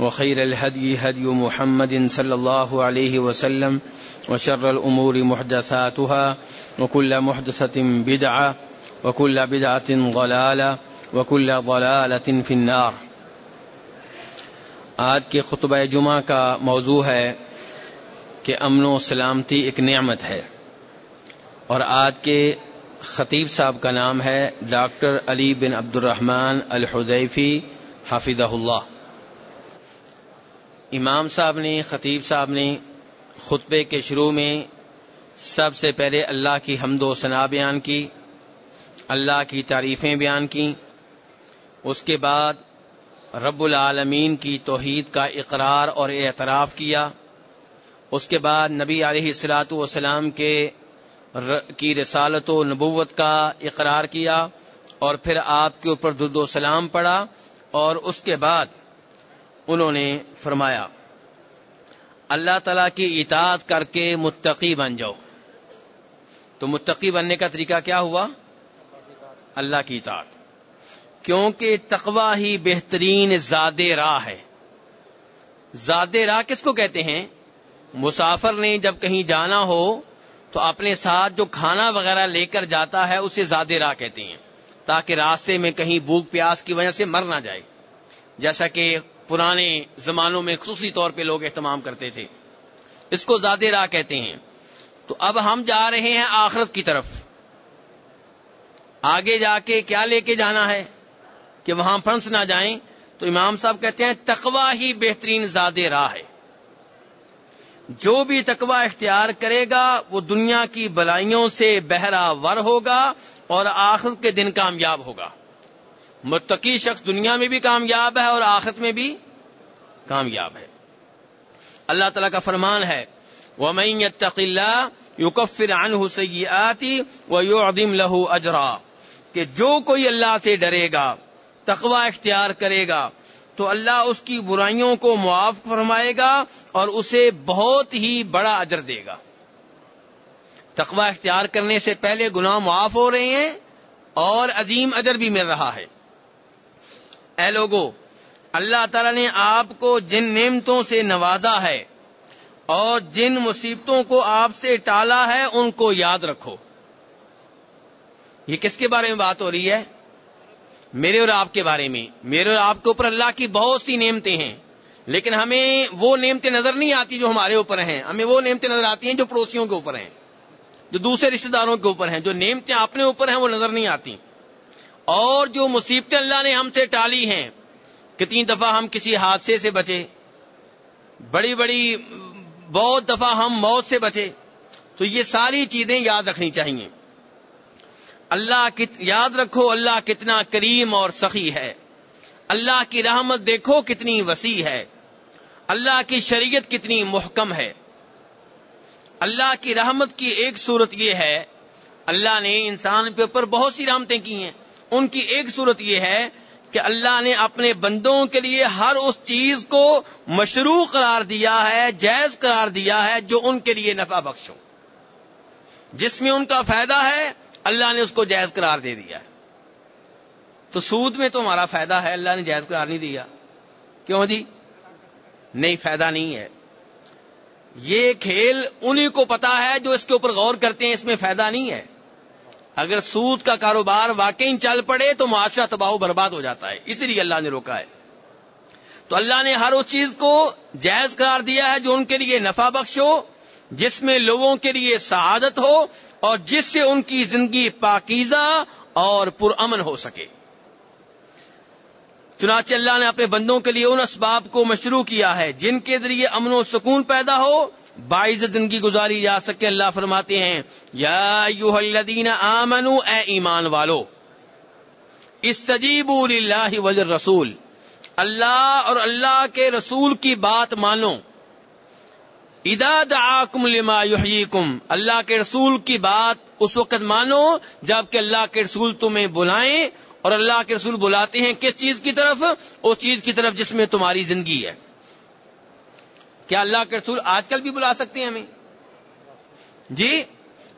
وخير الهدي هدي محمد صلى الله عليه وسلم وشر الأمور محدثاتها وكل محدثة بدعة وكل بدعة ضلالة وكل ضلالة في النار. آج کے خطبہ جمعہ کا موضوع ہے کہ امن و سلامتی ایک نعمت ہے اور آج کے خطیب صاحب کا نام ہے ڈاکٹر علی بن عبد الرحمن الحدیفی حافظ اللہ۔ امام صاحب نے، خطیب صاحب نے خطبے کے شروع میں سب سے پہلے اللہ کی حمد و ثنا بیان کی، اللہ کی تعریفیں بیان کی، اس کے بعد رب العالمین کی توحید کا اقرار اور اعتراف کیا، اس کے بعد نبی علیہ السلاۃ والسلام کے کی رسالت و نبوت کا اقرار کیا اور پھر آپ کے اوپر درد و سلام پڑا اور اس کے بعد انہوں نے فرمایا، اللہ تعالی کی اطاعت کر کے متقی بن جاؤ۔ تو متقی بننے کا طریقہ کیا ہوا؟ اللہ کی اطاعت۔ کیونکہ تقوا ہی بہترین زاد راہ ہے۔ زاد راہ کس کو کہتے ہیں؟ مسافر نے جب کہیں جانا ہو تو اپنے ساتھ جو کھانا وغیرہ لے کر جاتا ہے، اسے زاد راہ کہتے ہیں۔ تاکہ راستے میں کہیں بھوک پیاس کی وجہ سے مر نہ جائے۔ جیسا کہ پرانے زمانوں میں خصوصی طور پہ لوگ اہتمام کرتے تھے۔ اس کو زیادہ راہ کہتے ہیں۔ تو اب ہم جا رہے ہیں آخرت کی طرف۔ آگے جا کے کیا لے کے جانا ہے؟ کہ وہاں پھنس نہ جائیں۔ تو امام صاحب کہتے ہیں تقوا ہی بہترین زیادہ راہ ہے۔ جو بھی تقوا اختیار کرے گا، وہ دنیا کی بلائیوں سے بہرا ور ہوگا اور آخرت کے دن کامیاب ہوگا۔ متقی شخص دنیا میں بھی کامیاب ہے اور آخرت میں بھی کامیاب ہے۔ اللہ تعالیٰ کا فرمان ہے وہ میں تقلّہ یو کفر آتی وہ یو عدیم لہو اجرا کہ جو کوئی اللہ سے ڈرے گا تقوا اختیار کرے گا، تو اللہ اس کی برائیوں کو معاف فرمائے گا اور اسے بہت ہی بڑا اجر دے گا۔ تقوا اختیار کرنے سے پہلے گناہ معاف ہو رہے ہیں اور عظیم اجر بھی مل رہا ہے۔ اے لوگو، اللہ تعالی نے آپ کو جن نعمتوں سے نوازا ہے اور جن مصیبتوں کو آپ سے ٹالا ہے، ان کو یاد رکھو۔ یہ کس کے بارے میں بات ہو رہی ہے؟ میرے اور آپ کے بارے میں۔ میرے اور آپ کے اوپر اللہ کی بہت سی نعمتیں ہیں، لیکن ہمیں وہ نعمتیں نظر نہیں آتی جو ہمارے اوپر ہیں۔ ہمیں وہ نعمتیں نظر آتی ہیں جو پڑوسیوں کے اوپر ہیں، جو دوسرے رشتے داروں کے اوپر ہیں۔ جو نعمتیں اپنے اوپر ہیں، وہ نظر نہیں آتی۔ اور جو مصیبتیں اللہ نے ہم سے ٹالی ہیں، کتنی دفعہ ہم کسی حادثے سے بچے، بڑی بڑی بہت دفعہ ہم موت سے بچے، تو یہ ساری چیزیں یاد رکھنی چاہیے۔ اللہ کت، یاد رکھو اللہ کتنا کریم اور سخی ہے۔ اللہ کی رحمت دیکھو کتنی وسیع ہے۔ اللہ کی شریعت کتنی محکم ہے۔ اللہ کی رحمت کی ایک صورت یہ ہے، اللہ نے انسان کے اوپر بہت سی رحمتیں کی ہیں۔ ان کی ایک صورت یہ ہے کہ اللہ نے اپنے بندوں کے لیے ہر اس چیز کو مشروع قرار دیا ہے، جائز قرار دیا ہے جو ان کے لیے نفع بخش ہو۔ جس میں ان کا فائدہ ہے، اللہ نے اس کو جائز قرار دے دیا ہے۔ تو سود میں تو ہمارا فائدہ ہے، اللہ نے جائز قرار نہیں دیا۔ کیوں جی؟ نہیں، فائدہ نہیں ہے۔ یہ کھیل انہیں کو پتا ہے جو اس کے اوپر غور کرتے ہیں، اس میں فائدہ نہیں ہے۔ اگر سود کا کاروبار واقعی چل پڑے تو معاشرہ تباہ و برباد ہو جاتا ہے، اسی لیے اللہ نے روکا ہے۔ تو اللہ نے ہر اس چیز کو جائز قرار دیا ہے جو ان کے لیے نفع بخش ہو، جس میں لوگوں کے لیے سعادت ہو اور جس سے ان کی زندگی پاکیزہ اور پرامن ہو سکے۔ چنانچہ اللہ نے اپنے بندوں کے لیے ان اسباب کو مشروع کیا ہے، جن کے ذریعے امن و سکون پیدا ہو باعث زندگی گزاری جا سکے اللہ فرماتے ہیں، یا الذین آمنو، اے ایمان والو استجیبوا للہ وجر رسول اللہ اور اللہ کے رسول کی بات مانو۔ ادا دعاکم لما یحییکم، اللہ کے رسول کی بات اس وقت مانو جبکہ اللہ کے رسول تمہیں بلائیں اور اللہ کے رسول بلاتے ہیں کس چیز کی طرف؟ اس چیز کی طرف جس میں تمہاری زندگی ہے۔ کیا اللہ کے رسول آج کل بھی بلا سکتے ہیں ہمیں؟ جی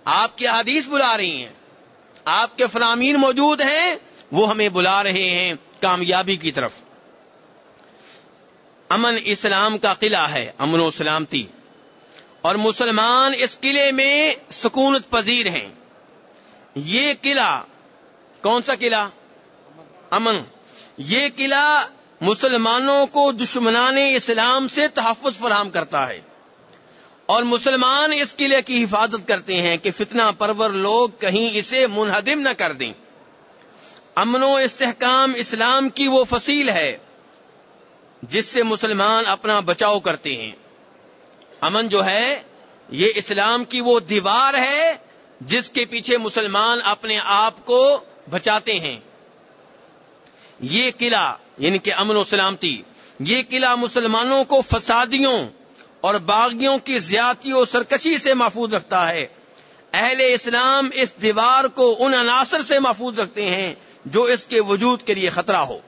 آپ کی حدیث بلا رہی ہیں۔ آپ کے فرامین موجود ہیں، وہ ہمیں بلا رہے ہیں کامیابی کی طرف۔ امن اسلام کا قلعہ ہے، امن و سلامتی۔ اور مسلمان اس قلعے میں سکونت پذیر ہیں۔ یہ قلعہ، کون سا قلعہ؟ امن۔ یہ قلعہ مسلمانوں کو دشمنان اسلام سے تحفظ فراہم کرتا ہے۔ اور مسلمان اس قلعے کی حفاظت کرتے ہیں کہ فتنہ پرور لوگ کہیں اسے منہدم نہ کر دیں۔ امن و استحکام اسلام کی وہ فصیل ہے جس سے مسلمان اپنا بچاؤ کرتے ہیں۔ امن جو ہے، یہ اسلام کی وہ دیوار ہے جس کے پیچھے مسلمان اپنے آپ کو بچاتے ہیں۔ یہ قلعہ یعنی کہ امن و سلامتی، یہ قلعہ مسلمانوں کو فسادیوں اور باغیوں کی زیادتی و سرکشی سے محفوظ رکھتا ہے۔ اہل اسلام اس دیوار کو ان عناصر سے محفوظ رکھتے ہیں جو اس کے وجود کے لیے خطرہ ہو۔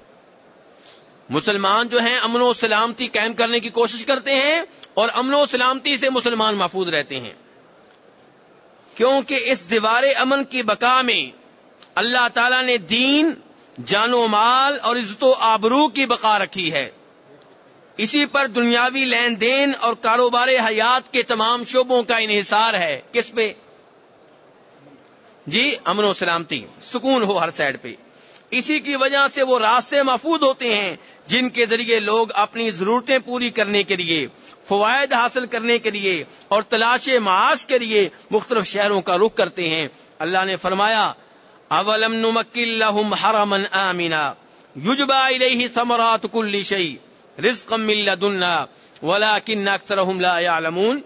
مسلمان جو ہیں امن و سلامتی قائم کرنے کی کوشش کرتے ہیں اور امن و سلامتی سے مسلمان محفوظ رہتے ہیں۔ کیونکہ اس دیوار امن کی بقا میں اللہ تعالی نے دین جان و مال اور عزت و آبرو کی بقا رکھی ہے۔ اسی پر دنیاوی لین دین اور کاروبار حیات کے تمام شعبوں کا انحصار ہے۔ کس پہ؟ جی امن و سلامتی، سکون ہو ہر سائڈ پہ۔ اسی کی وجہ سے وہ راستے محفوظ ہوتے ہیں جن کے ذریعے لوگ اپنی ضرورتیں پوری کرنے کے لیے، فوائد حاصل کرنے کے لیے اور تلاش معاش کے لیے مختلف شہروں کا رخ کرتے ہیں۔ اللہ نے فرمایا اولم نمکل لهم حرما آمنا یجبا الیہ ثمرات کل شیء رزقا من لدنا ولكن اکثرهم لا يعلمون۔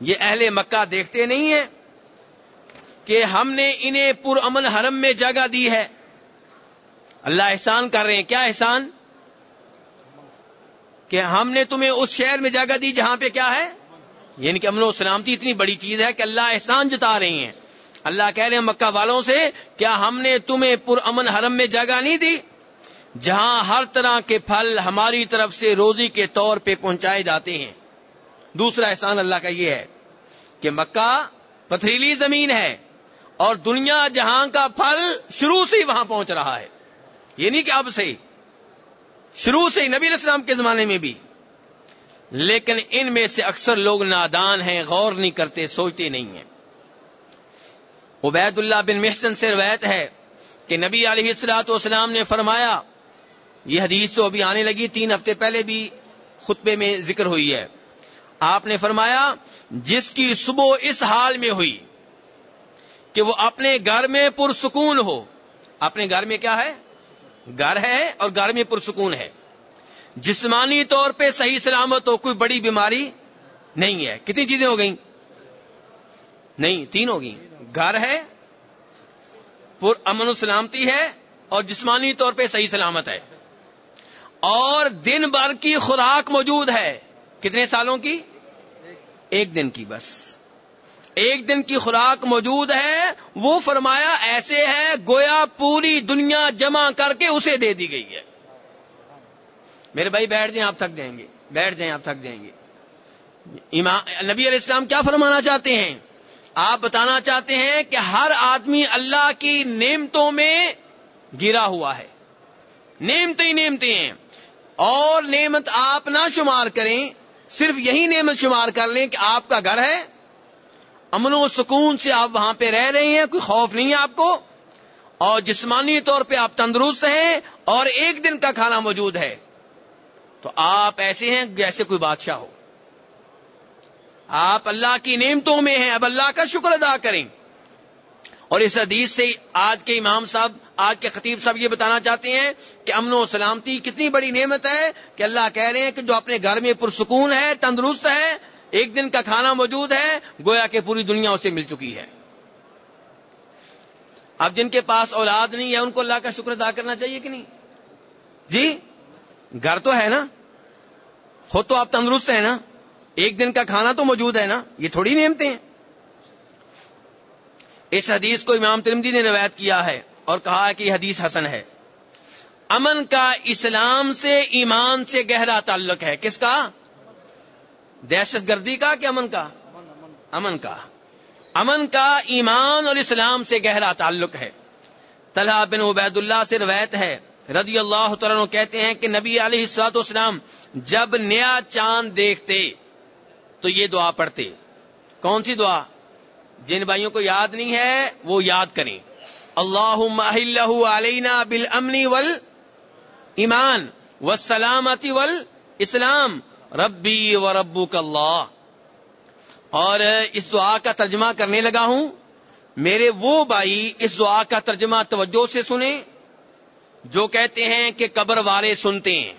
یہ اہل مکہ دیکھتے نہیں ہیں کہ ہم نے انہیں پر امن حرم میں جگہ دی ہے۔ اللہ احسان کر رہے ہیں۔ کیا احسان؟ کہ ہم نے تمہیں اس شہر میں جگہ دی جہاں پہ کیا ہے؟ یعنی کہ امن و سلامتی اتنی بڑی چیز ہے کہ اللہ احسان جتا رہے ہیں۔ اللہ کہہ رہے ہیں مکہ والوں سے، کیا ہم نے تمہیں پر امن حرم میں جگہ نہیں دی؟ جہاں ہر طرح کے پھل ہماری طرف سے روزی کے طور پہ پہنچائے جاتے ہیں۔ دوسرا احسان اللہ کا یہ ہے کہ مکہ پتھریلی زمین ہے اور دنیا جہاں کا پھل شروع سے ہی وہاں پہنچ رہا ہے۔ یہ نہیں کہ اب سے شروع سے نبی السلام کے زمانے میں بھی۔ لیکن ان میں سے اکثر لوگ نادان ہیں، غور نہیں کرتے، سوچتے نہیں ہیں۔ عبید اللہ بن محسن سے روایت ہے کہ نبی علیہ السلاۃ والسلام نے فرمایا، یہ حدیث تو ابھی آنے لگی، تین ہفتے پہلے بھی خطبے میں ذکر ہوئی ہے۔ آپ نے فرمایا، جس کی صبح اس حال میں ہوئی کہ وہ اپنے گھر میں پرسکون ہو۔ اپنے گھر میں کیا ہے؟ گھر ہے اور گھر میں پرسکون ہے۔ جسمانی طور پہ صحیح سلامت ہو کوئی بڑی بیماری نہیں ہے۔ کتنی چیزیں ہو گئیں؟ نہیں، تین ہو گئی گھر ہے، پر امن و سلامتی ہے اور جسمانی طور پہ صحیح سلامت ہے۔ اور دن بھر کی خوراک موجود ہے۔ کتنے سالوں کی؟ ایک دن کی بس۔ ایک دن کی خوراک موجود ہے۔ وہ فرمایا، ایسے ہے، گویا پوری دنیا جمع کر کے اسے دے دی گئی ہے۔ میرے بھائی، بیٹھ جائیں، آپ تھک جائیں گے۔ بیٹھ جائیں، آپ تھک جائیں گے۔ نبی علیہ السلام کیا فرمانا چاہتے ہیں؟ آپ بتانا چاہتے ہیں کہ ہر آدمی اللہ کی نعمتوں میں گرا ہوا ہے۔ نعمتیں ہی نعمتیں ہیں۔ اور نعمت آپ نہ شمار کریں، صرف یہی نعمت شمار کر لیں کہ آپ کا گھر ہے۔ امن و سکون سے آپ وہاں پہ رہ رہے ہیں، کوئی خوف نہیں ہے آپ کو۔ اور جسمانی طور پہ آپ تندرست ہیں اور ایک دن کا کھانا موجود ہے۔ تو آپ ایسے ہیں جیسے کوئی بادشاہ ہو۔ آپ اللہ کی نعمتوں میں ہیں، اب اللہ کا شکر ادا کریں۔ اور اس حدیث سے آج کے امام صاحب، آج کے خطیب صاحب یہ بتانا چاہتے ہیں کہ امن و سلامتی کتنی بڑی نعمت ہے کہ اللہ کہہ رہے ہیں کہ جو اپنے گھر میں پرسکون ہے، تندرست ہے، ایک دن کا کھانا موجود ہے، گویا کہ پوری دنیا اسے مل چکی ہے۔ اب جن کے پاس اولاد نہیں ہے، ان کو اللہ کا شکر ادا کرنا چاہیے کہ نہیں؟ جی؟ گھر تو ہے نا؟ خود تو آپ تندرست ہیں نا؟ ایک دن کا کھانا تو موجود ہے نا، یہ تھوڑی نعمتیں ہیں۔ اس حدیث کو امام ترمدی نے روایت کیا ہے اور کہا کہ یہ حدیث حسن ہے۔ امن کا اسلام سے ایمان سے گہرا تعلق ہے۔ کس کا؟ دہشت گردی کا کہ امن کا؟ امن کا۔ امن کا ایمان اور اسلام سے گہرا تعلق ہے۔ طلحہ بن عبید اللہ سے روایت ہے، رضی اللہ تعالیٰ کہتے ہیں کہ نبی علیہ السلاط اسلام جب نیا چاند دیکھتے تو یہ دعا پڑھتے کون سی دعا؟ جن بھائیوں کو یاد نہیں ہے، وہ یاد کریں۔ اللہ علینا بل امنی ول ایمان و سلامتی ول اسلام ربی و ربو اللہ۔ اور اس دعا کا ترجمہ کرنے لگا ہوں۔ میرے وہ بھائی اس دعا کا ترجمہ توجہ سے سنیں، جو کہتے ہیں کہ قبر والے سنتے ہیں۔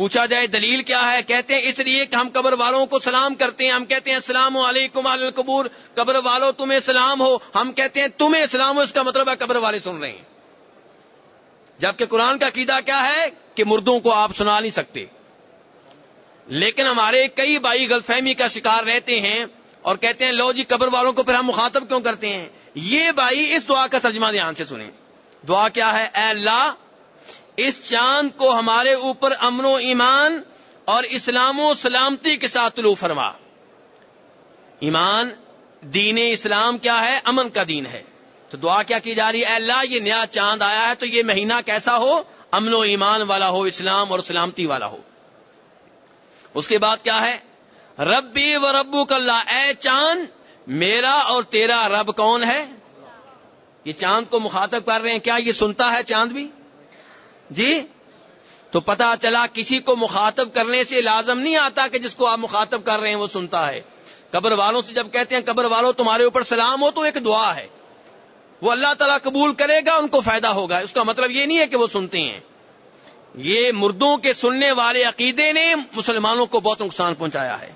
پوچھا جائے دلیل کیا ہے؟ کہتے ہیں اس لیے کہ ہم قبر والوں کو سلام کرتے ہیں۔ ہم کہتے ہیں السلام علیکم القبور۔ قبر والوں تمہیں سلام ہو۔ ہم کہتے ہیں تمہیں اسلام ہو، اس کا مطلب ہے قبر والے سن رہے ہیں۔ جبکہ قرآن کا قیدا کیا ہے کہ مردوں کو آپ سنا نہیں سکتے۔ لیکن ہمارے کئی بھائی غلط فہمی کا شکار رہتے ہیں اور کہتے ہیں لو جی قبر والوں کو پھر ہم مخاطب کیوں کرتے ہیں؟ یہ بھائی اس دعا کا ترجمہ دھیان سے سنیں۔ دعا کیا ہے؟ اے اللہ اس چاند کو ہمارے اوپر امن و ایمان اور اسلام و سلامتی کے ساتھ طلوع فرما۔ ایمان، دین اسلام کیا ہے؟ امن کا دین ہے۔ تو دعا کیا کی جا رہی ہے؟ اللہ، یہ نیا چاند آیا ہے تو یہ مہینہ کیسا ہو؟ امن و ایمان والا ہو، اسلام اور سلامتی والا ہو۔ اس کے بعد کیا ہے؟ ربی و ربو اللہ، اے چاند، میرا اور تیرا رب کون ہے؟ یہ چاند کو مخاطب کر رہے ہیں۔ کیا یہ سنتا ہے چاند بھی؟ جی؟ تو پتا چلا کسی کو مخاطب کرنے سے لازم نہیں آتا کہ جس کو آپ مخاطب کر رہے ہیں وہ سنتا ہے۔ قبر والوں سے جب کہتے ہیں قبر والوں تمہارے اوپر سلام ہو تو ایک دعا ہے۔ وہ اللہ تعالیٰ قبول کرے گا، ان کو فائدہ ہوگا۔ اس کا مطلب یہ نہیں ہے کہ وہ سنتے ہیں۔ یہ مردوں کے سننے والے عقیدے نے مسلمانوں کو بہت نقصان پہنچایا ہے۔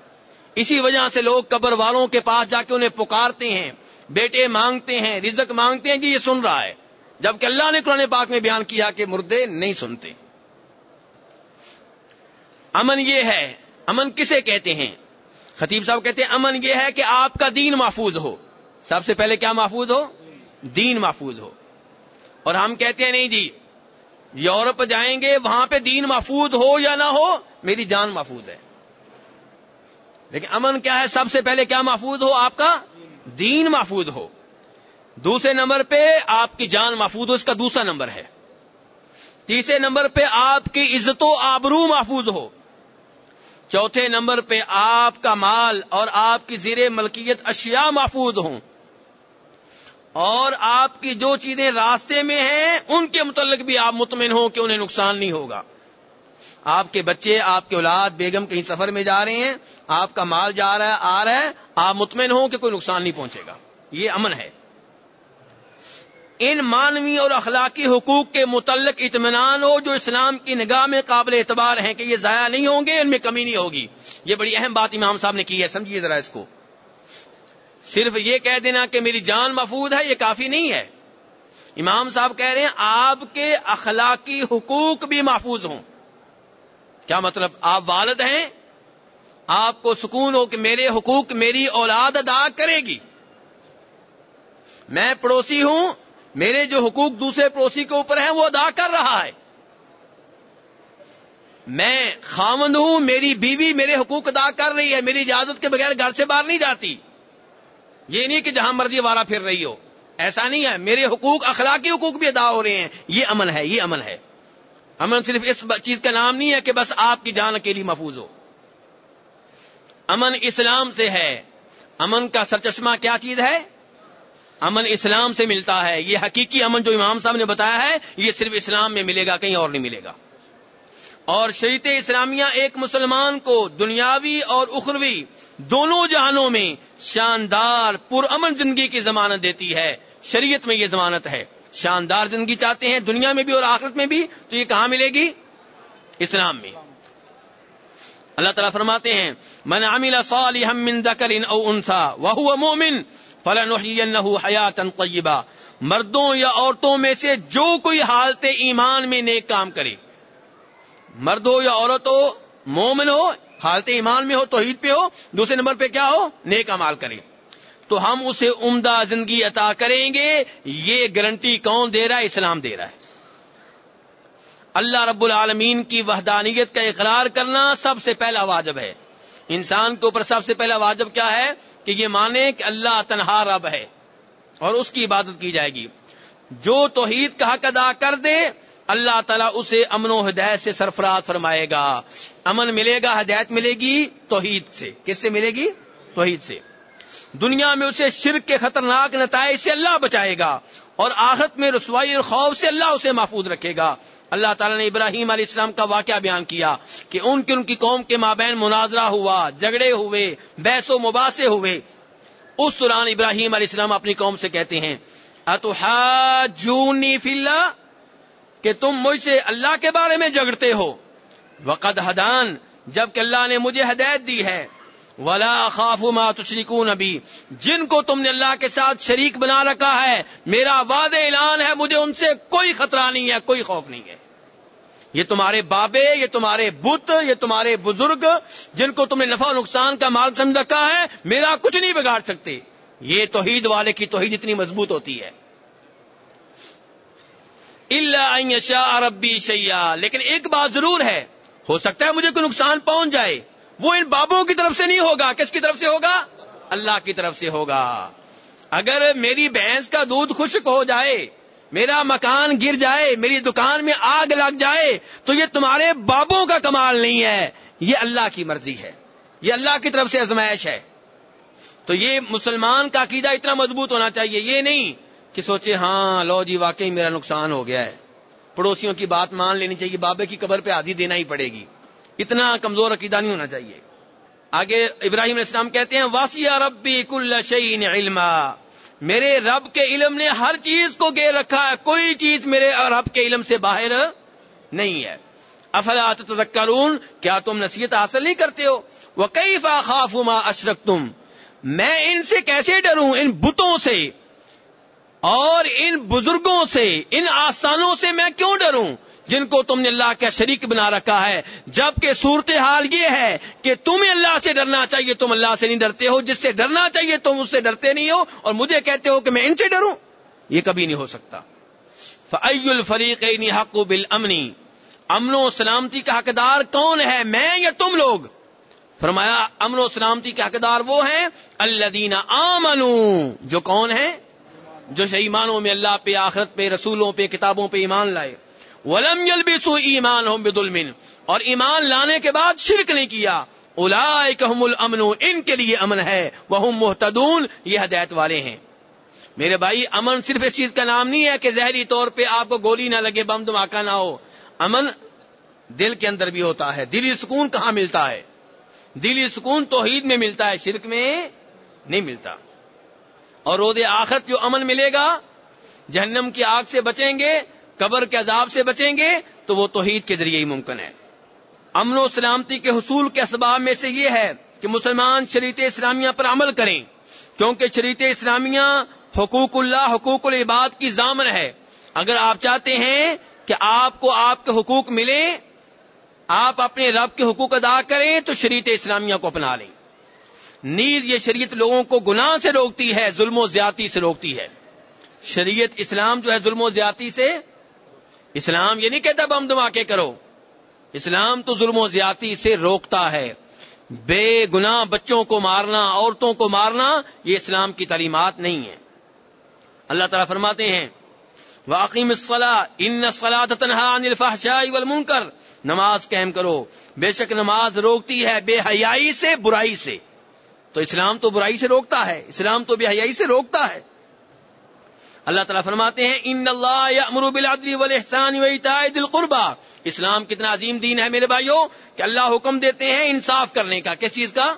اسی وجہ سے لوگ قبر والوں کے پاس جا کے انہیں پکارتے ہیں۔ بیٹے مانگتے ہیں، رزق مانگتے ہیں۔ کہ یہ سن رہا ہے۔ جبکہ اللہ نے قرآن پاک میں بیان کیا کہ مردے نہیں سنتے۔ امن یہ ہے، امن کسے کہتے ہیں؟ خطیب صاحب کہتے ہیں، امن یہ ہے کہ آپ کا دین محفوظ ہو۔ سب سے پہلے کیا محفوظ ہو؟ دین محفوظ ہو۔ اور ہم کہتے ہیں، نہیں جی یورپ جائیں گے، وہاں پہ دین محفوظ ہو یا نہ ہو، میری جان محفوظ ہے۔ لیکن امن کیا ہے؟ سب سے پہلے کیا محفوظ ہو؟ آپ کا دین محفوظ ہو۔ دوسرے نمبر پہ آپ کی جان محفوظ ہو، اس کا دوسرا نمبر ہے۔ تیسرے نمبر پہ آپ کی عزت و آبرو محفوظ ہو۔ چوتھے نمبر پہ آپ کا مال اور آپ کی زیر ملکیت اشیاء محفوظ ہوں۔ اور آپ کی جو چیزیں راستے میں ہیں، ان کے متعلق بھی آپ مطمئن ہوں کہ انہیں نقصان نہیں ہوگا۔ آپ کے بچے، آپ کے اولاد بیگم کہیں سفر میں جا رہے ہیں، آپ کا مال جا رہا ہے، آ رہا ہے، آپ مطمئن ہوں کہ کوئی نقصان نہیں پہنچے گا۔ یہ امن ہے۔ ان مانوی اور اخلاقی حقوق کے متعلق اطمینان ہو جو اسلام کی نگاہ میں قابل اعتبار ہیں کہ یہ ضائع نہیں ہوں گے، ان میں کمی نہیں ہوگی۔ یہ بڑی اہم بات امام صاحب نے کی ہے، سمجھیے ذرا اس کو۔ صرف یہ کہہ دینا کہ میری جان محفوظ ہے، یہ کافی نہیں ہے۔ امام صاحب کہہ رہے ہیں، آپ کے اخلاقی حقوق بھی محفوظ ہوں۔ کیا مطلب؟ آپ والد ہیں، آپ کو سکون ہو کہ میرے حقوق میری اولاد ادا کرے گی۔ میں پڑوسی ہوں میرے جو حقوق دوسرے پڑوسی کے اوپر ہیں وہ ادا کر رہا ہے۔ میں خامند ہوں، میری بیوی میرے حقوق ادا کر رہی ہے، میری اجازت کے بغیر گھر سے باہر نہیں جاتی۔ یہ نہیں کہ جہاں مرضی وارا پھر رہی ہو۔ ایسا نہیں ہے، میرے حقوق، اخلاقی حقوق بھی ادا ہو رہے ہیں۔ یہ امن ہے، یہ امن ہے۔ امن صرف اس چیز کا نام نہیں ہے کہ بس آپ کی جان اکیلی محفوظ ہو۔ امن اسلام سے ہے۔ امن کا سرچشمہ کیا چیز ہے؟ امن اسلام سے ملتا ہے۔ یہ حقیقی امن جو امام صاحب نے بتایا ہے، یہ صرف اسلام میں ملے گا، کہیں اور نہیں ملے گا۔ اور شریعت اسلامیہ ایک مسلمان کو دنیاوی اور اخروی دونوں جہانوں میں شاندار پرامن زندگی کی ضمانت دیتی ہے۔ شریعت میں یہ ضمانت ہے۔ شاندار زندگی چاہتے ہیں دنیا میں بھی اور آخرت میں بھی، تو یہ کہاں ملے گی؟ اسلام میں۔ اللہ تعالیٰ فرماتے ہیں، من عمل صالحا من ذکر او انثى وهو مؤمن فلنحيينه حیاتا طیبہ۔ مردوں یا عورتوں میں سے جو کوئی حالت ایمان میں نیک کام کرے۔ مرد ہو یا عورت ہو مومن ہو، حالت ایمان میں ہو، توحید پہ ہو، دوسرے نمبر پہ کیا ہو؟ نیک امال کرے۔ تو ہم اسے عمدہ زندگی عطا کریں گے، یہ گارنٹی کون دے رہا ہے؟ اسلام دے رہا ہے۔ اللہ رب العالمین کی وحدانیت کا اقرار کرنا سب سے پہلا واجب ہے۔ انسان کے اوپر سب سے پہلا واجب کیا ہے کہ یہ مانے کہ اللہ تنہا رب ہے اور اس کی عبادت کی جائے گی۔ جو توحید کا حق ادا کر دے، اللہ تعالیٰ اسے امن و ہدایت سے سرفراز فرمائے گا۔ امن ملے گا، ہدایت ملے گی توحید سے۔ کس سے ملے گی؟ توحید سے۔ دنیا میں اسے شرک کے خطرناک نتائج سے اللہ بچائے گا اور آخرت میں رسوائی اور خوف سے اللہ اسے محفوظ رکھے گا۔ اللہ تعالیٰ نے ابراہیم علیہ السلام کا واقعہ بیان کیا کہ ان کی ان کی قوم کے مابین مناظرہ ہوا، جھگڑے ہوئے، بحث و مباحثے ہوئے۔ اس دوران ابراہیم علیہ السلام اپنی قوم سے کہتے ہیں، اتحاجونی فی اللہ؟ کہ تم مجھ سے اللہ کے بارے میں جگڑتے ہو۔ وقد ہدان جبکہ اللہ نے مجھے ہدایت دی ہے۔ ولا خاف ما تشریکون ابھی جن کو تم نے اللہ کے ساتھ شریک بنا رکھا ہے، میرا وعد اعلان ہے، مجھے ان سے کوئی خطرہ نہیں ہے، کوئی خوف نہیں ہے۔ یہ تمہارے بابے، یہ تمہارے بت، یہ تمہارے بزرگ، جن کو تم نے نفع نقصان کا مال سمجھ رکھا ہے، میرا کچھ نہیں بگاڑ سکتے۔ یہ توحید والے کی توحید اتنی مضبوط ہوتی ہے۔ اللہ شاہ عربی شیا لیکن ایک بات ضرور ہے، ہو سکتا ہے مجھے کوئی نقصان پہنچ جائے۔ وہ ان بابوں کی طرف سے نہیں ہوگا کس کی طرف سے ہوگا اللہ کی طرف سے ہوگا اگر میری بھینس کا دودھ خشک ہو جائے میرا مکان گر جائے میری دکان میں آگ لگ جائے تو یہ تمہارے بابوں کا کمال نہیں ہے یہ اللہ کی مرضی ہے یہ اللہ کی طرف سے ازمائش ہے تو یہ مسلمان کا عقیدہ اتنا مضبوط ہونا چاہیے یہ نہیں کہ سوچے ہاں لو جی واقعی میرا نقصان ہو گیا ہے پڑوسیوں کی بات مان لینی چاہیے بابے کی قبر پہ آدھی دینا ہی پڑے گی اتنا کمزور عقیدہ نہیں ہونا چاہیے۔ آگے ابراہیم علیہ السلام کہتے ہیں واسیہ ربی کل شعین علم میرے رب کے علم نے ہر چیز کو گیر رکھا ہے، کوئی چیز میرے رب کے علم سے باہر نہیں ہے۔ افلاط تذکرون کیا تم نصیحت حاصل نہیں کرتے ہو؟ وہ کئی فاخاف اشرک تم میں ان سے کیسے ڈروں؟ ان بتوں سے۔ اور ان بزرگوں سے، ان آسانوں سے میں کیوں ڈروں؟ جن کو تم نے اللہ کا شریک بنا رکھا ہے۔ جبکہ صورت حال یہ ہے کہ تمہیں اللہ سے ڈرنا چاہیے، تم اللہ سے نہیں ڈرتے ہو۔ جس سے ڈرنا چاہیے، تم اس سے ڈرتے نہیں ہو۔ اور مجھے کہتے ہو کہ میں ان سے ڈروں۔ یہ کبھی نہیں ہو سکتا۔ فعی الفریق حق بل امنی امن و سلامتی کا حقدار کون ہے، میں یا تم لوگ؟ فرمایا، امن و سلامتی کے حقدار وہ ہیں اللہ دینا جو کون ہے جو ایمانوں میں اللہ پہ، آخرت پہ، رسولوں پہ، کتابوں پہ ایمان لائے۔ ولم يلبسوا ایمان بظلم۔ اور ایمان لانے کے بعد شرک نہیں کیا۔ اولئکہم الامن ان کے لیے امن ہے۔ وہ محتدون یہ ہدایت والے ہیں۔ میرے بھائی، امن صرف اس چیز کا نام نہیں ہے کہ زہری طور پہ آپ کو گولی نہ لگے، بم دھماکہ نہ ہو۔ امن دل کے اندر بھی ہوتا ہے۔ دلی سکون کہاں ملتا ہے؟ دلی سکون توحید میں ملتا ہے۔ شرک میں نہیں ملتا۔ اور رود آخرت جو امن ملے گا، جہنم کی آگ سے بچیں گے۔ قبر کے عذاب سے بچیں گے تو وہ توحید کے ذریعے ہی ممکن ہے۔ امن و سلامتی کے حصول کے اسباب میں سے یہ ہے کہ مسلمان شریعت اسلامیہ پر عمل کریں، کیونکہ شریعت اسلامیہ حقوق اللہ، حقوق العباد کی ضامن ہے۔ اگر آپ چاہتے ہیں کہ آپ کو آپ کے حقوق ملے آپ اپنے رب کے حقوق ادا کریں تو شریعت اسلامیہ کو اپنا لیں۔ نیز یہ شریعت لوگوں کو گناہ سے روکتی ہے، ظلم و زیادتی سے روکتی ہے۔ شریعت اسلام جو ہے، ظلم و زیادتی سے اسلام یہ نہیں کہتا بم دھماکے کرو۔ اسلام تو ظلم و زیادتی سے روکتا ہے۔ بے گنا بچوں کو مارنا، عورتوں کو مارنا، یہ اسلام کی تعلیمات نہیں ہے اللہ تعالیٰ فرماتے ہیں واقعی ان کر نماز قائم کرو۔ بے شک نماز روکتی ہے بے حیائی سے، برائی سے۔ تو اسلام تو برائی سے روکتا ہے۔ اسلام تو بے حیائی سے روکتا ہے۔ اللہ تعالیٰ فرماتے ہیں ان اللہ قربا اسلام کتنا عظیم دین ہے میرے بھائیوں کہ اللہ حکم دیتے ہیں انصاف کرنے کا. کس چیز کا؟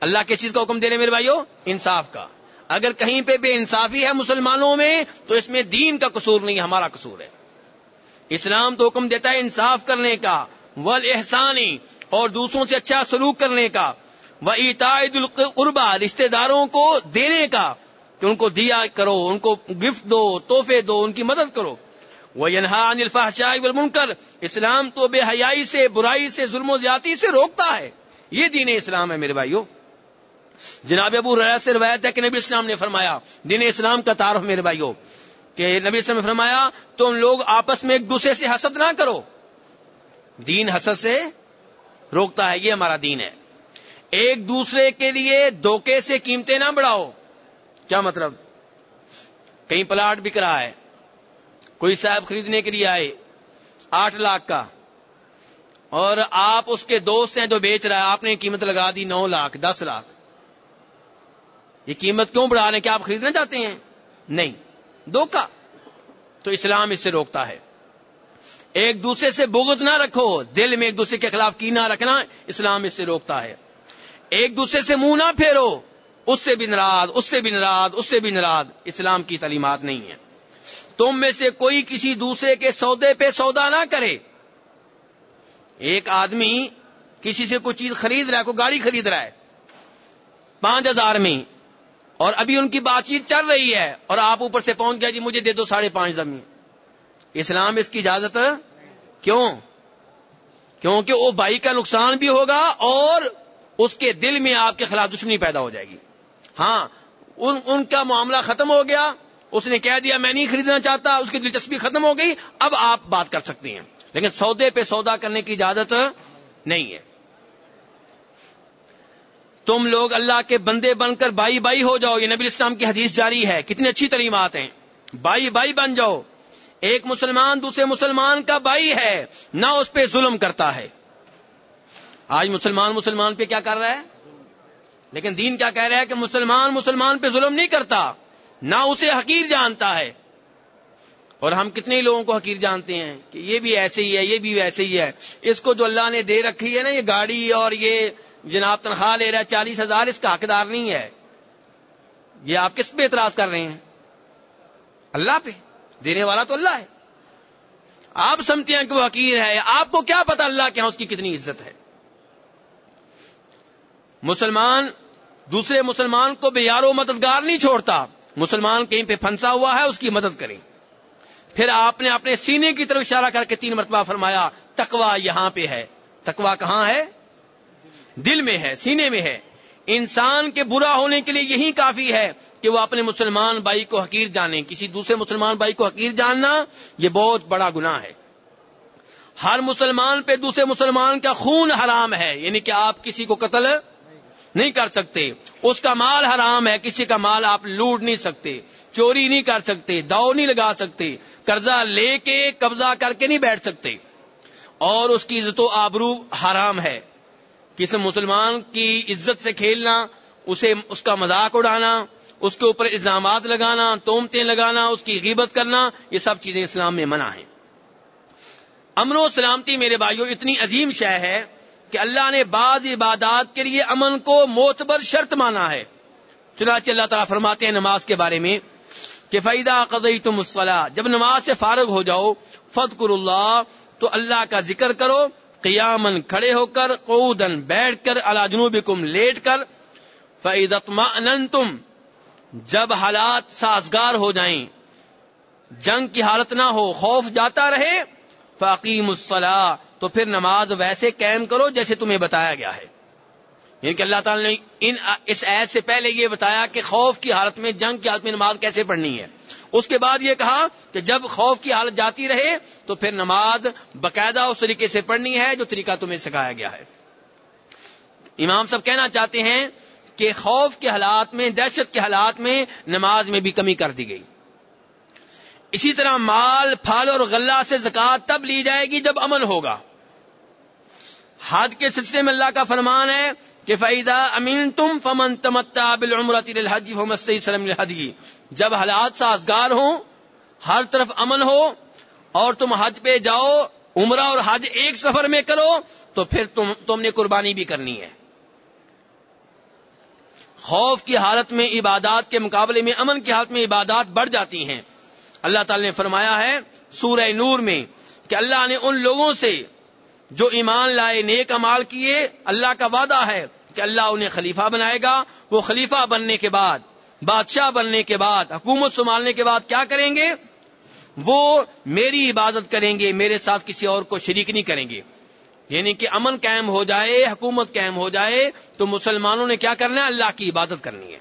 اللہ کس چیز کا حکم دے رہے میرے بھائیوں؟ انصاف کا. اگر کہیں پہ بے انصافی ہے مسلمانوں میں، تو اس میں دین کا قصور نہیں، ہمارا قصور ہے. اسلام تو حکم دیتا ہے انصاف کرنے کا ول احسانی اور دوسروں سے اچھا سلوک کرنے کا وہ عتائد القربا رشتے داروں کو دینے کا کہ ان کو دیا کرو، ان کو گفٹ دو، تحفے دو، ان کی مدد کرو۔ وہ ینہا عن الفحشاء والمنکر۔ اسلام تو بے حیائی سے، برائی سے، ظلم و زیادتی سے روکتا ہے۔ یہ دین اسلام ہے میرے بھائیوں جناب ابو ریہ سے روایت ہے کہ نبی اسلام نے فرمایا، دین اسلام کا تعارف میرے بھائیوں کہ نبی اسلام نے فرمایا، تم لوگ آپس میں ایک دوسرے سے حسد نہ کرو۔ دین حسد سے روکتا ہے، یہ ہمارا دین ہے۔ ایک دوسرے کے لیے دھوکے سے قیمتیں نہ بڑھاؤ۔ کیا مطلب؟ کہیں پلاٹ بک رہا ہے، کوئی صاحب خریدنے کے لیے آئے، آٹھ لاکھ کا، اور آپ اس کے دوست ہیں جو بیچ رہا ہے، آپ نے قیمت لگا دی نو لاکھ، دس لاکھ۔ یہ قیمت کیوں بڑھا رہے ہیں؟ کیا آپ خریدنا چاہتے ہیں؟ نہیں۔ دھوکا۔ تو اسلام اس سے روکتا ہے۔ ایک دوسرے سے بغض نہ رکھو، دل میں ایک دوسرے کے خلاف کی نہ رکھنا اسلام اس سے روکتا ہے۔ ایک دوسرے سے منہ نہ پھیرو۔ اس سے بھی ناراض، اس سے بھی ناراض، اس سے بھی ناراض، اسلام کی تعلیمات نہیں ہے تم میں سے کوئی کسی دوسرے کے سودے پہ سودا نہ کرے۔ ایک آدمی کسی سے کوئی چیز خرید رہا ہے، کوئی گاڑی خرید رہا ہے، پانچ ہزار میں، اور ابھی ان کی بات چیت چل رہی ہے، اور آپ اوپر سے پہنچ گیا جی مجھے دے دو ساڑھے پانچ زمین۔ اسلام اس کی اجازت کیوں؟ کیونکہ وہ بھائی کا نقصان بھی ہوگا اور اس کے دل میں آپ کے خلاف دشمنی پیدا ہو جائے گی۔ ہاں ان ان کا معاملہ ختم ہو گیا، اس نے کہہ دیا، میں نہیں خریدنا چاہتا، اس کی دلچسپی ختم ہو گئی، اب آپ بات کر سکتے ہیں۔ لیکن سودے پہ سودا کرنے کی اجازت نہیں ہے۔ تم لوگ اللہ کے بندے بن کر بائی بائی ہو جاؤ، یہ نبی اسلام کی حدیث جاری ہے۔ کتنی اچھی تعلیمات ہیں۔ بائی بائی بن جاؤ۔ ایک مسلمان دوسرے مسلمان کا بائی ہے، نہ اس پہ ظلم کرتا ہے۔ آج مسلمان مسلمان پہ کیا کر رہا ہے؟ لیکن دین کیا کہہ رہا ہے کہ مسلمان مسلمان پہ ظلم نہیں کرتا، نہ اسے حقیر جانتا ہے۔ اور ہم کتنے لوگوں کو حقیر جانتے ہیں کہ یہ بھی ایسے ہی ہے، یہ بھی ویسے ہی ہے۔ اس کو جو اللہ نے دے رکھی ہے نا، یہ گاڑی اور یہ جناب تنخواہ لے رہا ہے، چالیس ہزار، اس کا حقدار نہیں ہے۔ یہ آپ کس پہ اعتراض کر رہے ہیں؟ اللہ پہ۔ دینے والا تو اللہ ہے۔ آپ سمجھتے ہیں کہ وہ حقیر ہے۔ آپ کو کیا پتا اللہ کے ہاں اس کی کتنی عزت ہے۔ مسلمان دوسرے مسلمان کو بے یارو مددگار نہیں چھوڑتا۔ مسلمان کہیں پہ پھنسا ہوا ہے، اس کی مدد کریں۔ پھر آپ نے اپنے سینے کی طرف اشارہ کر کے تین مرتبہ فرمایا تکوا یہاں پہ ہے۔ تکوا کہاں ہے؟ دل میں ہے، سینے میں ہے۔ انسان کے برا ہونے کے لیے یہی کافی ہے کہ وہ اپنے مسلمان بھائی کو حقیر جانے۔ کسی دوسرے مسلمان بھائی کو حقیر جاننا، یہ بہت بڑا گناہ ہے۔ ہر مسلمان پہ دوسرے مسلمان کا خون حرام ہے یعنی کہ آپ کسی کو قتل نہیں کر سکتے۔ اس کا مال حرام ہے، کسی کا مال آپ لوٹ نہیں سکتے، چوری نہیں کر سکتے، داؤ نہیں لگا سکتے، قرضہ لے کے قبضہ کر کے نہیں بیٹھ سکتے۔ اور اس کی عزت و آبرو حرام ہے۔ کسی مسلمان کی عزت سے کھیلنا، اسے اس کا مذاق اڑانا، اس کے اوپر الزامات لگانا تومتے لگانا، اس کی غیبت کرنا، یہ سب چیزیں اسلام میں منع ہیں۔ امن و سلامتی میرے بھائیوں اتنی عظیم شہ ہے کہ اللہ نے بعض عبادات کے لیے امن کو موتبر شرط مانا ہے۔ چنانچہ اللہ تعالیٰ فرماتے ہیں نماز کے بارے میں کہ فیدا قدئی تم جب نماز سے فارغ ہو جاؤ فت اللہ تو اللہ کا ذکر کرو قیامن کھڑے ہو کر قودن بیٹھ کر اللہ جنوب کم لیٹ کر فعدتما تم جب حالات سازگار ہو جائیں، جنگ کی حالت نہ ہو، خوف جاتا رہے فقیم الصلاح تو پھر نماز ویسے قائم کرو جیسے تمہیں بتایا گیا ہے۔ یعنی کہ اللہ تعالی نے ان اس عید سے پہلے یہ بتایا کہ خوف کی حالت میں، جنگ کی حالت میں نماز کیسے پڑھنی ہے۔ اس کے بعد یہ کہا کہ جب خوف کی حالت جاتی رہے تو پھر نماز باقاعدہ اس طریقے سے پڑھنی ہے جو طریقہ تمہیں سکھایا گیا ہے۔ امام صاحب کہنا چاہتے ہیں کہ خوف کے حالات میں، دہشت کے حالات میں نماز میں بھی کمی کر دی گئی۔ اسی طرح مال، پھل اور غلہ سے زکات تب لی جائے گی جب امن ہوگا۔ حد کے سلسلے میں اللہ کا فرمان ہے کہ فائدہ امین تم فمن تمتا بالحج جب حالات سازگار ہوں، ہر طرف امن ہو اور تم حج پہ جاؤ، عمرہ اور حج ایک سفر میں کرو، تو پھر تم تم نے قربانی بھی کرنی ہے۔ خوف کی حالت میں عبادات کے مقابلے میں، امن کی حالت میں عبادات بڑھ جاتی ہیں۔ اللہ تعالی نے فرمایا ہے سورہ نور میں کہ اللہ نے ان لوگوں سے جو ایمان لائے، نیک امال کیے، اللہ کا وعدہ ہے کہ اللہ انہیں خلیفہ بنائے گا۔ وہ خلیفہ بننے کے بعد، بادشاہ بننے کے بعد، حکومت سنبھالنے کے بعد کیا کریں گے؟ وہ میری عبادت کریں گے، میرے ساتھ کسی اور کو شریک نہیں کریں گے۔ یعنی کہ امن قائم ہو جائے، حکومت قائم ہو جائے، تو مسلمانوں نے کیا کرنا ہے؟ اللہ کی عبادت کرنی ہے۔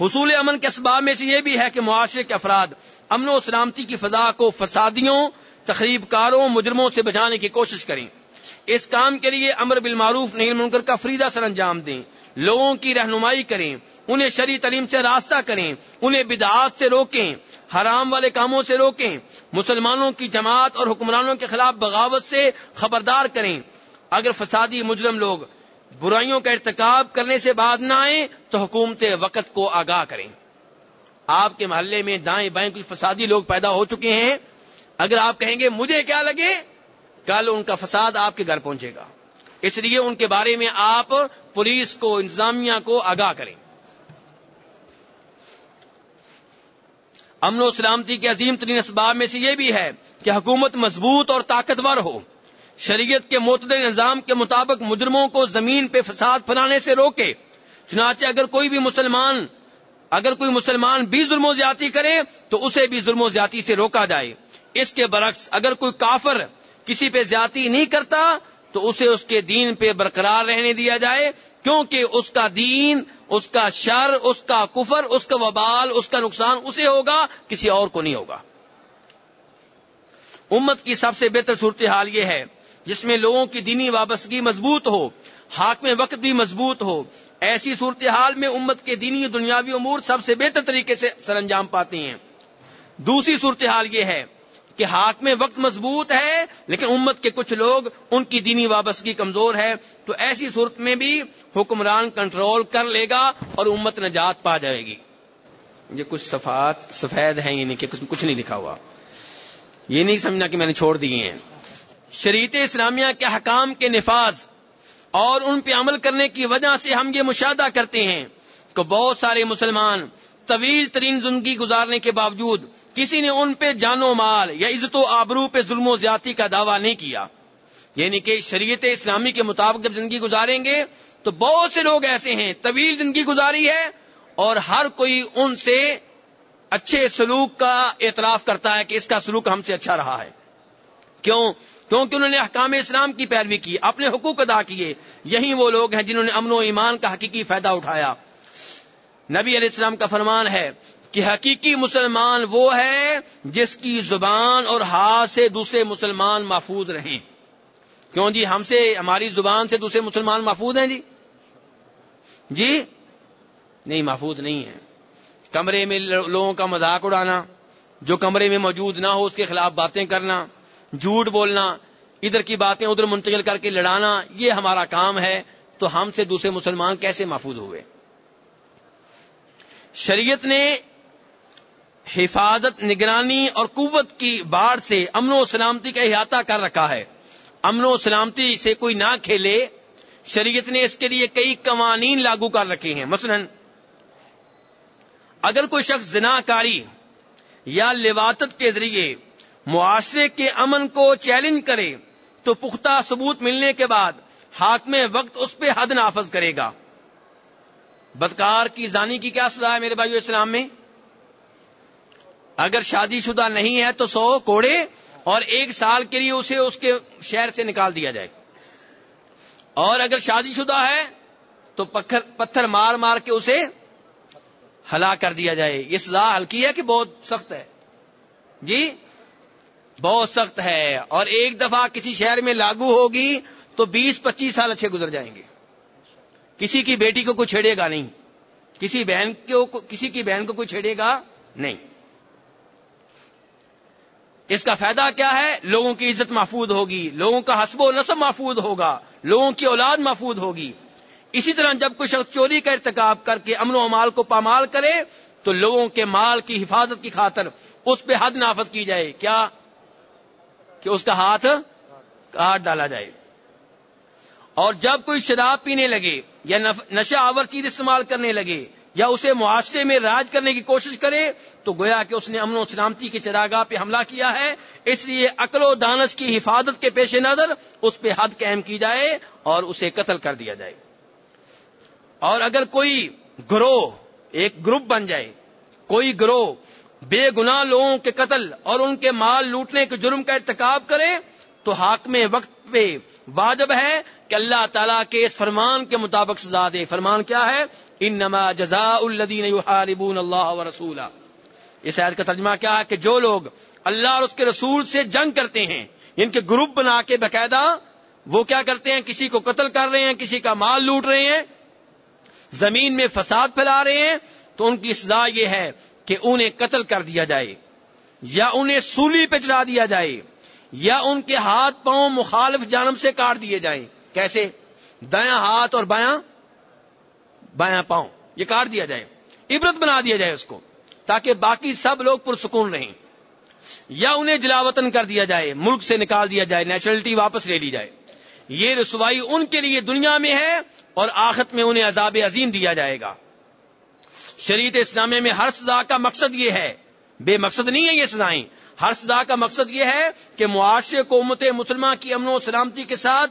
حصول امن کے اسباب میں سے یہ بھی ہے کہ معاشرے کے افراد، امن و سلامتی کی فضا کو فسادیوں تقریب کاروں مجرموں سے بچانے کی کوشش کریں۔ اس کام کے لیے امر بالمعروف نہیں منکر کا فریدہ سر انجام دیں۔ لوگوں کی رہنمائی کریں، انہیں شری تعلیم سے راستہ کریں، انہیں بدعات سے روکیں، حرام والے کاموں سے روکیں۔ مسلمانوں کی جماعت اور حکمرانوں کے خلاف بغاوت سے خبردار کریں۔ اگر فسادی مجرم لوگ برائیوں کا ارتکاب کرنے سے بعد نہ آئیں، تو حکومت وقت کو آگاہ کریں۔ آپ کے محلے میں دائیں بائیں کچھ فسادی لوگ پیدا ہو چکے ہیں۔ اگر آپ کہیں گے مجھے کیا لگے، کل ان کا فساد آپ کے گھر پہنچے گا۔ اس لیے ان کے بارے میں آپ پولیس کو، انتظامیہ کو آگاہ کریں۔ امن و سلامتی کے عظیم ترین اسباب میں سے یہ بھی ہے کہ حکومت مضبوط اور طاقتور ہو۔ شریعت کے معتدل نظام کے مطابق مجرموں کو زمین پہ فساد پھیلانے سے روکے۔ چنانچہ اگر کوئی بھی مسلمان، اگر کوئی مسلمان بھی ظلم و زیادتی کرے، تو اسے بھی ظلم و زیادتی سے روکا جائے۔ اس کے برعکس اگر کوئی کافر کسی پہ زیادتی نہیں کرتا، تو اسے اس کے دین پہ برقرار رہنے دیا جائے، کیونکہ اس کا دین، اس کا شر، اس کا کفر، اس کا وبال، اس کا نقصان اسے ہوگا، کسی اور کو نہیں ہوگا۔ امت کی سب سے بہتر صورتحال یہ ہے، جس میں لوگوں کی دینی وابستگی مضبوط ہو، حاکم میں وقت بھی مضبوط ہو، ایسی صورتحال میں امت کے دینی دنیاوی امور سب سے بہتر طریقے سے سر انجام پاتی ہیں۔ دوسری صورتحال یہ ہے کہ ہاتھ میں وقت مضبوط ہے، لیکن امت کے کچھ لوگ ان کی دینی وابستگی کمزور ہے، تو ایسی صورت میں بھی حکمران کنٹرول کر لے گا اور امت نجات پا جائے گی۔ یہ کچھ صفات سفید ہیں یعنی کہ کچھ نہیں لکھا ہوا۔ یہ نہیں سمجھنا کہ میں نے چھوڑ دیے ہیں۔ شریعت اسلامیہ کے حکام کے نفاذ اور ان پہ عمل کرنے کی وجہ سے ہم یہ مشاہدہ کرتے ہیں کہ بہت سارے مسلمان طویل ترین زندگی گزارنے کے باوجود کسی نے ان پہ جان و مال یا عزت و آبرو پہ ظلم و زیادتی کا دعویٰ نہیں کیا۔ یعنی کہ شریعت اسلامی کے مطابق جب زندگی گزاریں گے تو بہت سے لوگ ایسے ہیں، طویل زندگی گزاری ہے اور ہر کوئی ان سے اچھے سلوک کا اعتراف کرتا ہے کہ اس کا سلوک ہم سے اچھا رہا ہے۔ کیوں؟ کیونکہ انہوں نے احکام اسلام کی پیروی کی، اپنے حقوق ادا کیے یہی وہ لوگ ہیں جنہوں نے امن و ایمان کا حقیقی فائدہ اٹھایا۔ نبی علیہ السلام کا فرمان ہے کہ حقیقی مسلمان وہ ہے جس کی زبان اور ہاتھ سے دوسرے مسلمان محفوظ رہیں۔ کیوں جی؟ ہم سے، ہماری زبان سے دوسرے مسلمان محفوظ ہیں جی؟ جی؟ نہیں، محفوظ نہیں ہے کمرے میں لوگوں کا مذاق اڑانا، جو کمرے میں موجود نہ ہو، اس کے خلاف باتیں کرنا، جھوٹ بولنا، ادھر کی باتیں ادھر منتقل کر کے لڑانا، یہ ہمارا کام ہے۔ تو ہم سے دوسرے مسلمان کیسے محفوظ ہوئے؟ شریعت نے حفاظت، نگرانی اور قوت کی باڑ سے امن و سلامتی کا احاطہ کر رکھا ہے۔ امن و سلامتی سے کوئی نہ کھیلے۔ شریعت نے اس کے لیے کئی قوانین لاگو کر رکھے ہیں۔ مثلا، اگر کوئی شخص زنا کاری یا لواطت کے ذریعے معاشرے کے امن کو چیلنج کرے، تو پختہ ثبوت ملنے کے بعد ہاتھ میں وقت اس پہ حد نافذ کرے گا۔ بدکار کی زانی کی کیا سزا ہے میرے بھائی اسلام میں؟ اگر شادی شدہ نہیں ہے تو سو کوڑے اور ایک سال کے لیے اسے اس کے شہر سے نکال دیا جائے۔ اور اگر شادی شدہ ہے تو پتھر مار مار کے اسے ہلا کر دیا جائے۔ یہ سزا ہلکی ہے کہ بہت سخت ہے؟ جی؟ بہت سخت ہے۔ اور ایک دفعہ کسی شہر میں لاگو ہوگی تو بیس پچیس سال اچھے گزر جائیں گے۔ کسی کی بیٹی کو کوئی چھیڑے گا نہیں۔ کسی بہن کو کسی کی بہن کو کوئی چھیڑے گا نہیں۔ اس کا فائدہ کیا ہے؟ لوگوں کی عزت محفوظ ہوگی۔ لوگوں کا حسب و نصب محفوظ ہوگا۔ لوگوں کی اولاد محفوظ ہوگی۔ اسی طرح جب کوئی شخص چوری کا ارتکاب کر کے امن و امال کو پامال کرے، تو لوگوں کے مال کی حفاظت کی خاطر اس پہ حد نافذ کی جائے۔ کیا؟ کہ اس کا ہاتھ کاٹ ڈالا جائے۔ اور جب کوئی شراب پینے لگے یا نشہ آور چیز استعمال کرنے لگے یا اسے معاشرے میں راج کرنے کی کوشش کرے، تو گویا کہ اس نے امن و سلامتی کے چراگاہ پہ حملہ کیا ہے، اس لیے عقل و دانش کی حفاظت کے پیش نظر اس پہ حد قائم کی جائے اور اسے قتل کر دیا جائے۔ اور اگر کوئی گروہ، ایک گروپ بن جائے، کوئی گروہ بے گناہ لوگوں کے قتل اور ان کے مال لوٹنے کے جرم کا ارتکاب کرے تو حاکم وقت پہ واجب ہے کہ اللہ تعالیٰ کے اس فرمان کے مطابق سزا دے۔ فرمان کیا ہے؟ ان نما جزا الدین اللہ و رسول اس عید کا ترجمہ کیا ہے کہ جو لوگ اللہ اور اس کے رسول سے جنگ کرتے ہیں یعنی ان کے گروپ بنا کے باقاعدہ، وہ کیا کرتے ہیں؟ کسی کو قتل کر رہے ہیں، کسی کا مال لوٹ رہے ہیں، زمین میں فساد پھیلا رہے ہیں، تو ان کی سزا یہ ہے کہ انہیں قتل کر دیا جائے یا انہیں سولی پہ چڑھا دیا جائے۔ یا ان کے ہاتھ پاؤں مخالف جانب سے کاٹ دیے جائیں۔ کیسے؟ دایاں ہاتھ اور بایاں بایاں پاؤں۔ یہ کاٹ دیا جائے۔ عبرت بنا دیا جائے اس کو، تاکہ باقی سب لوگ پرسکون رہیں۔ یا انہیں جلاوطن کر دیا جائے، ملک سے نکال دیا جائے نیشنلٹی واپس لے لی جائے۔ یہ رسوائی ان کے لیے دنیا میں ہے اور آخت میں انہیں عذاب عظیم دیا جائے گا۔ شریعت اسلامیہ میں ہر سزا کا مقصد یہ ہے۔ بے مقصد نہیں ہے یہ سزائیں۔ ہر سزا کا مقصد یہ ہے کہ معاشرے کو امت مسلمان کی امن و سلامتی کے ساتھ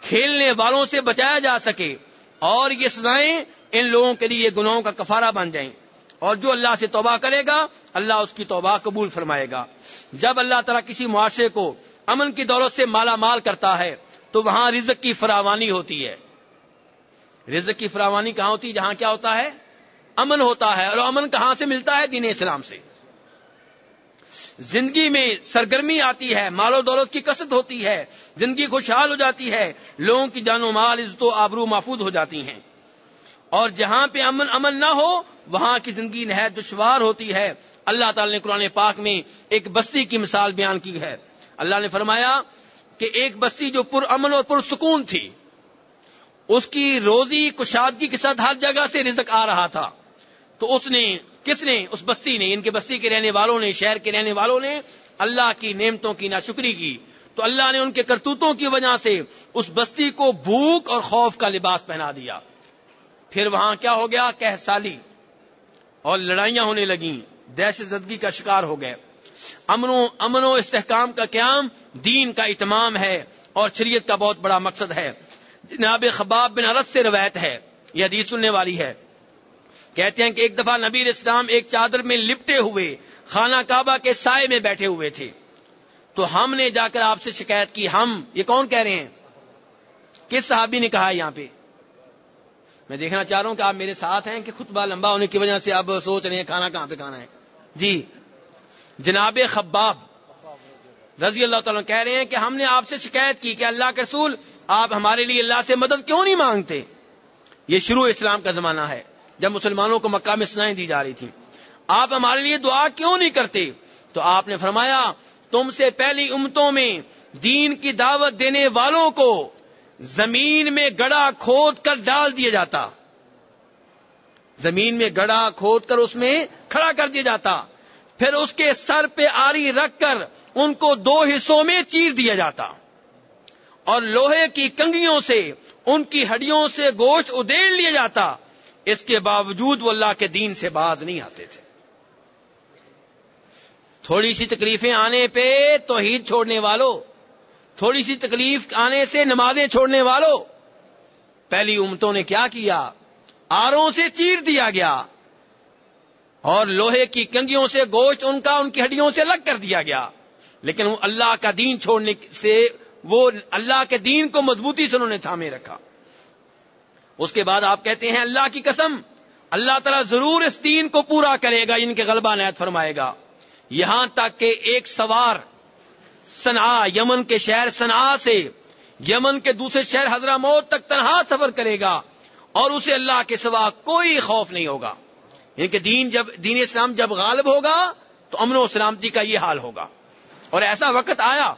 کھیلنے والوں سے بچایا جا سکے اور یہ سزائیں ان لوگوں کے لیے گناہوں کا کفارہ بن جائیں۔ اور جو اللہ سے توبہ کرے گا، اللہ اس کی توبہ قبول فرمائے گا۔ جب اللہ تعالیٰ کسی معاشرے کو امن کی دولت سے مالا مال کرتا ہے، تو وہاں رزق کی فراوانی ہوتی ہے۔ رزق کی فراوانی کہاں ہوتی؟ ہے جہاں کیا ہوتا ہے؟ امن ہوتا ہے۔ اور امن کہاں سے ملتا ہے؟ دین اسلام سے۔ زندگی میں سرگرمی آتی ہے، مال و دولت کی کثرت ہوتی ہے، زندگی خوشحال ہو جاتی ہے، لوگوں کی جان و مال، عزت و آبرو محفوظ ہو جاتی ہیں۔ اور جہاں پہ امن امن نہ ہو، وہاں کی زندگی نہایت دشوار ہوتی ہے۔ اللہ تعالی نے قرآن پاک میں ایک بستی کی مثال بیان کی ہے۔ اللہ نے فرمایا کہ ایک بستی جو پر امن اور پر سکون تھی، اس کی روزی، کشادگی کے ساتھ ہر جگہ سے رزق آ رہا تھا۔ تو اس نے کس نے؟ اس بستی نے، ان کے بستی کے رہنے والوں نے، شہر کے رہنے والوں نے اللہ کی نعمتوں کی ناشکری کی۔ تو اللہ نے ان کے کرتوتوں کی وجہ سے اس بستی کو بھوک اور خوف کا لباس پہنا دیا۔ پھر وہاں کیا ہو گیا؟ کہ سالی۔ اور لڑائیاں ہونے لگیں۔ دہشت زدگی کا شکار ہو گئے۔ امن و امن و استحکام کا قیام دین کا اتمام ہے اور شریعت کا بہت بڑا مقصد ہے۔ جناب خباب بن عرت سے روایت ہے۔ یہ حدیث سننے والی ہے۔ کہتے ہیں کہ ایک دفعہ نبی اسلام ایک چادر میں لپٹے ہوئے خانہ کعبہ کے سائے میں بیٹھے ہوئے تھے۔ تو ہم نے جا کر آپ سے شکایت کی، ہم، یہ کون کہہ رہے ہیں؟ کس صحابی نے کہا یہاں پہ؟ میں دیکھنا چاہ رہا ہوں کہ آپ میرے ساتھ ہیں کہ خطبہ لمبا ہونے کی وجہ سے آپ سوچ رہے ہیں کھانا کہاں پہ کھانا ہے۔ جی جناب خباب رضی اللہ تعالیٰ کہہ رہے ہیں کہ ہم نے آپ سے شکایت کی کہ اللہ کے رسول، آپ ہمارے لیے اللہ سے مدد کیوں نہیں مانگتے؟ یہ شروع اسلام کا زمانہ ہے۔ جب مسلمانوں کو مکہ میں سنائیں دی جا رہی تھی آپ ہمارے لیے دعا کیوں نہیں کرتے؟ تو آپ نے فرمایا، تم سے پہلی امتوں میں دین کی دعوت دینے والوں کو زمین میں گڑا کھود کر ڈال دیا جاتا۔ زمین میں گڑا کھود کر اس میں کھڑا کر دیا جاتا۔ پھر اس کے سر پہ آری رکھ کر ان کو دو حصوں میں چیر دیا جاتا۔ اور لوہے کی کنگیوں سے، ان کی ہڈیوں سے گوشت ادیڑ لیا جاتا۔ اس کے باوجود وہ اللہ کے دین سے باز نہیں آتے تھے۔ تھوڑی سی تکلیفیں آنے پہ توحید چھوڑنے والوں تھوڑی سی تکلیف آنے سے نمازیں چھوڑنے والوں پہلی امتوں نے کیا کیا؟ آروں سے چیر دیا گیا۔ اور لوہے کی کنگیوں سے گوشت ان کا، ان کی ہڈیوں سے الگ کر دیا گیا۔ لیکن اللہ کا دین چھوڑنے سے، وہ اللہ کے دین کو مضبوطی سے انہوں نے تھامے رکھا۔ اس کے بعد آپ کہتے ہیں اللہ کی قسم، اللہ تعالیٰ ضرور اس دین کو پورا کرے گا، ان کے غلبہ نیت فرمائے گا۔ یہاں تک کہ ایک سوار سنا یمن کے شہر سنا سے، یمن کے دوسرے شہر حضرہ موت تک تنہا سفر کرے گا اور اسے اللہ کے سوا کوئی خوف نہیں ہوگا۔ یعنی کہ دین جب، دین اسلام جب غالب ہوگا تو امن و سلامتی کا یہ حال ہوگا۔ اور ایسا وقت آیا،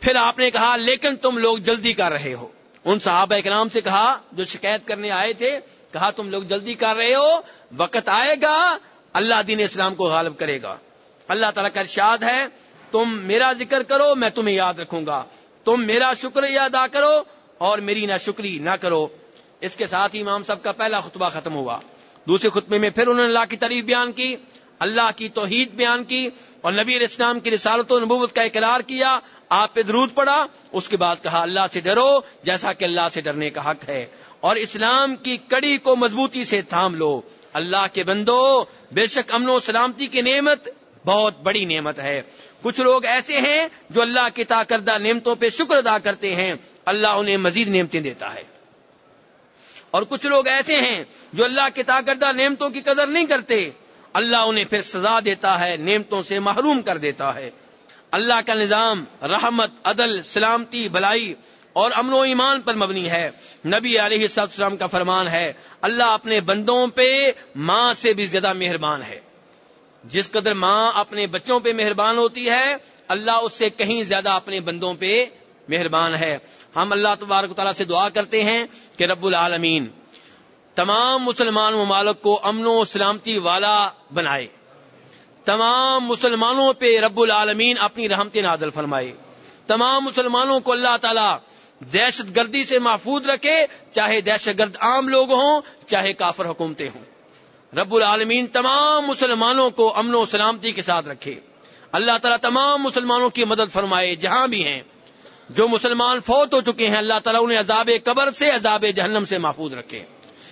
پھر آپ نے کہا، لیکن تم لوگ جلدی کر رہے ہو۔ ان صحابہ اکرام سے کہا، جو شکایت کرنے آئے تھے، کہا، تم لوگ جلدی کر رہے ہو، وقت آئے گا، اللہ دین اسلام کو غالب کرے گا۔ اللہ تعالیٰ کا ارشاد ہے، تم میرا ذکر کرو، میں تمہیں یاد رکھوں گا۔ تم میرا شکر ادا کرو اور میری نہ شکری نہ کرو۔ اس کے ساتھ ہی امام صاحب کا پہلا خطبہ ختم ہوا۔ دوسرے خطبے میں پھر انہوں نے اللہ کی تعریف بیان کی، اللہ کی توحید بیان کی اور نبی علیہ السلام کی رسالت و نبوت کا اقرار کیا۔ آپ پہ درود پڑا، اس کے بعد کہا، اللہ سے ڈرو، جیسا کہ اللہ سے ڈرنے کا حق ہے۔ اور اسلام کی کڑی کو مضبوطی سے تھام لو۔ اللہ کے بندو، بے شک امن و سلامتی کی نعمت بہت بڑی نعمت ہے۔ کچھ لوگ ایسے ہیں جو اللہ کی تاکردہ نعمتوں پہ شکر ادا کرتے ہیں۔ اللہ انہیں مزید نعمتیں دیتا ہے۔ اور کچھ لوگ ایسے ہیں جو اللہ کی تاکردہ نعمتوں کی قدر نہیں کرتے۔ اللہ انہیں پھر سزا دیتا ہے، نعمتوں سے محروم کر دیتا ہے۔ اللہ کا نظام، رحمت، عدل، سلامتی، بلائی اور امن و ایمان پر مبنی ہے۔ نبی علیہ السلام کا فرمان ہے، اللہ اپنے بندوں پہ ماں سے بھی زیادہ مہربان ہے۔ جس قدر ماں اپنے بچوں پہ مہربان ہوتی ہے، اللہ اس سے کہیں زیادہ اپنے بندوں پہ مہربان ہے۔ ہم اللہ تبارک تعالیٰ سے دعا کرتے ہیں کہ رب العالمین تمام مسلمان ممالک کو امن و سلامتی والا بنائے۔ تمام مسلمانوں پہ رب العالمین اپنی رحمت نازل فرمائے۔ تمام مسلمانوں کو اللہ تعالیٰ دہشت گردی سے محفوظ رکھے، چاہے دہشت گرد عام لوگ ہوں، چاہے کافر حکومتیں ہوں۔ رب العالمین تمام مسلمانوں کو امن و سلامتی کے ساتھ رکھے۔ اللہ تعالیٰ تمام مسلمانوں کی مدد فرمائے، جہاں بھی ہیں۔ جو مسلمان فوت ہو چکے ہیں، اللہ تعالیٰ انہیں عذاب قبر سے عذاب جہنم سے محفوظ رکھے۔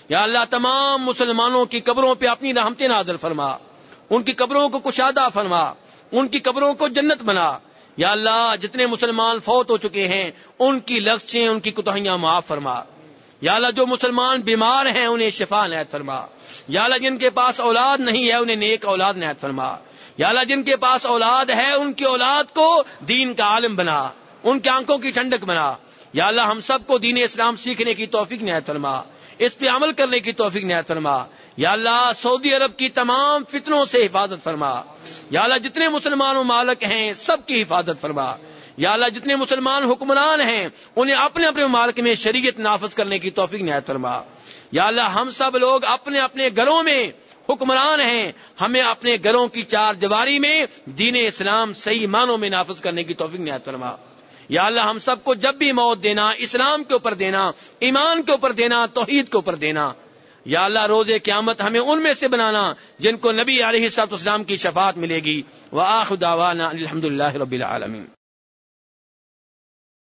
یا اللہ تمام مسلمانوں کی قبروں پہ اپنی رحمت نازل فرما۔ ان کی قبروں کو کشادہ فرما، ان کی قبروں کو جنت بنا۔ یا اللہ، جتنے مسلمان فوت ہو چکے ہیں، ان کی لفچیں ان کی کوتاہیاں معاف فرما۔ یا اللہ، جو مسلمان بیمار ہیں، انہیں شفا نیت فرما۔ یا اللہ، جن کے پاس اولاد نہیں ہے، انہیں نیک اولاد نیت فرما۔ یا اللہ، جن کے پاس اولاد ہے، ان کی اولاد کو دین کا عالم بنا۔ ان کی آنکھوں کی ٹھنڈک بنا۔ یا اللہ، ہم سب کو دین اسلام سیکھنے کی توفیق نیت فرما۔ اس پہ عمل کرنے کی توفیق نیت فرما۔ یا اللہ، سعودی عرب کی تمام فتنوں سے حفاظت فرما۔ یا اللہ، جتنے مسلمان و مالک ہیں، سب کی حفاظت فرما۔ یا اللہ، جتنے مسلمان حکمران ہیں، انہیں اپنے اپنے مالک میں شریعت نافذ کرنے کی توفیق نہایت فرما۔ یا اللہ، ہم سب لوگ اپنے اپنے گھروں میں حکمران ہیں۔ ہمیں اپنے گھروں کی چار دیواری میں دین اسلام صحیح معنوں میں نافذ کرنے کی توفیق نہایت فرما۔ یا اللہ ہم سب کو جب بھی موت دینا، اسلام کے اوپر دینا، ایمان کے اوپر دینا، توحید کے اوپر دینا۔ یا اللہ روز قیامت ہمیں ان میں سے بنانا جن کو نبی علیہ اسلام کی شفاعت ملے گی۔ وہ الحمد اللہ رب العالمین۔